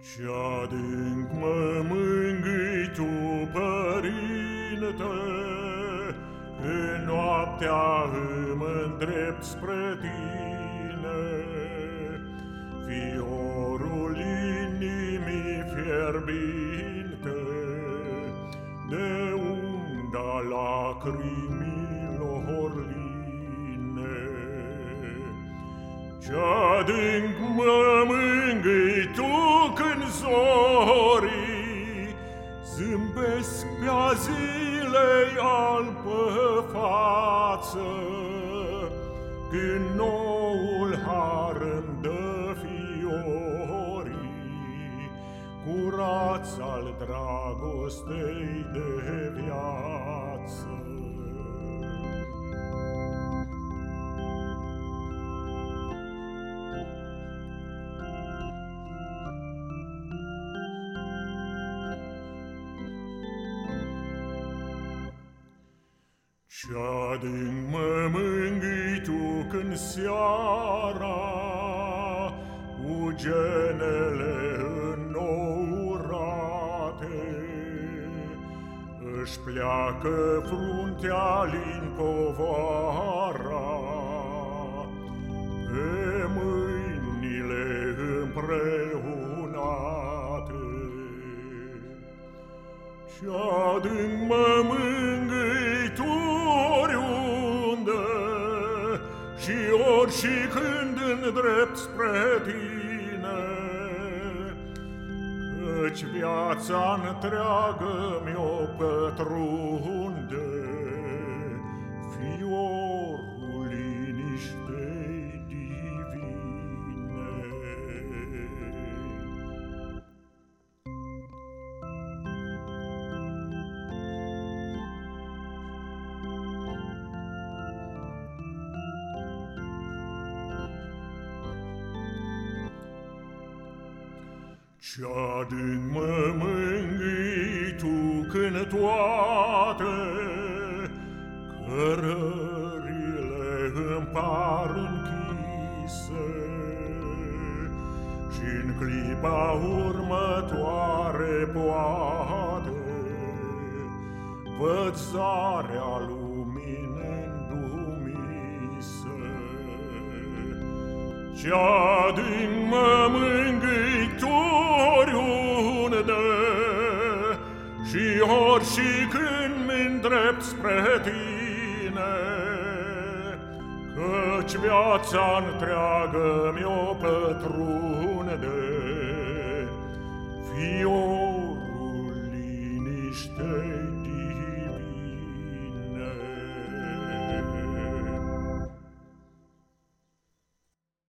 Și adânc mă mângâi tu, Părinte, În noaptea îmi îndrept spre tine. Fiorul inimii fierbinte, De unda lacrimilor line. Ce adânc mă mângâi tu, când zorii Zâmbesc pe-a zilei albă față, Când noul har îmi dă fiorii, Curați al dragostei de viață. Ce adânc mă mângâi tu când seara Cu genele înnourate Își pleacă fruntea lin povara. Pe mâinile împreunate Ce adânc mă și când îndrept spre tine, Căci viața întreagă mi-o pătrunde, Ce adânc mă mângâi tu când toate Cărările îmi par închise. Și în clipa următoare poate Văd zarea luminându-mi se Ce adânc mă Și ori și când mi-ndrept spre tine. Căci viața întreagă mi-o pătrunde